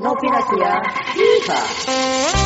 Novinasia Yeehaw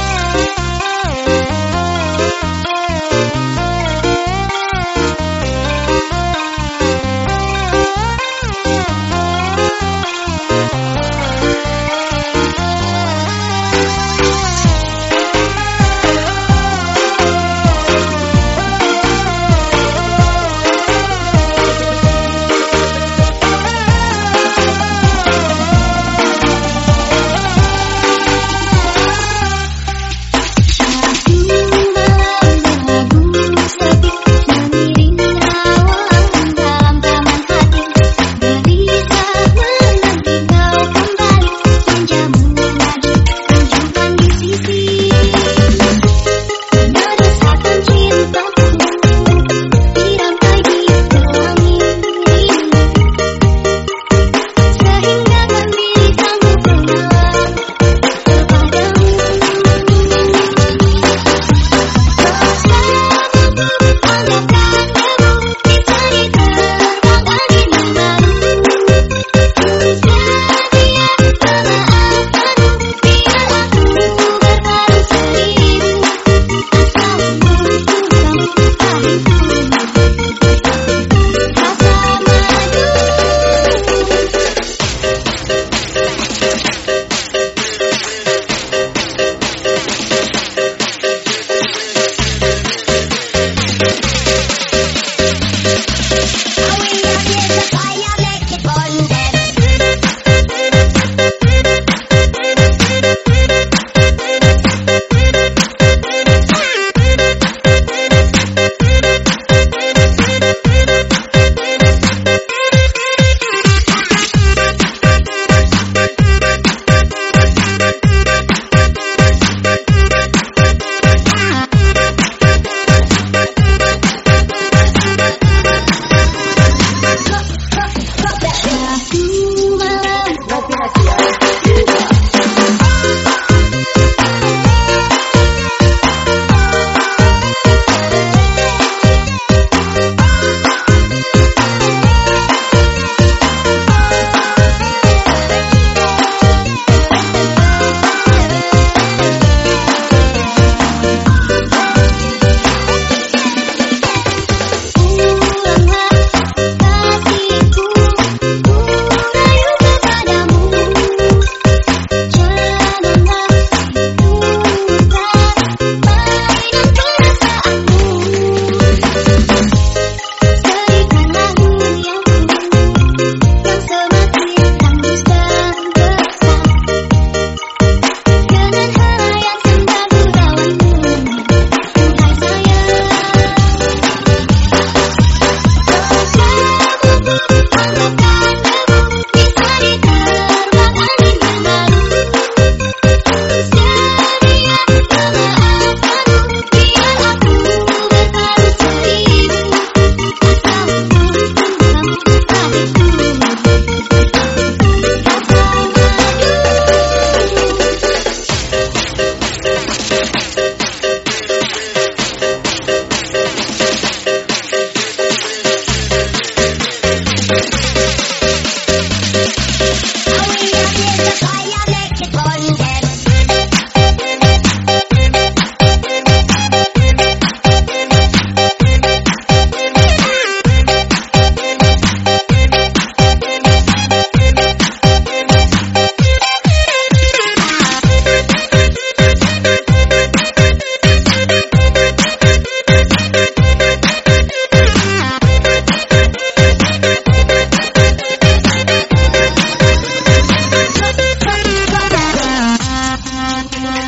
Thank you.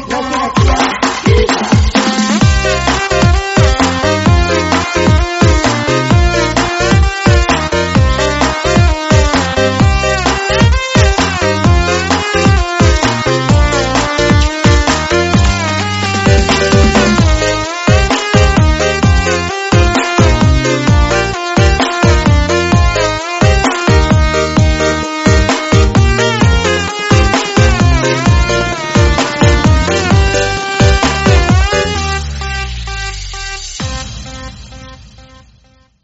Like I feel.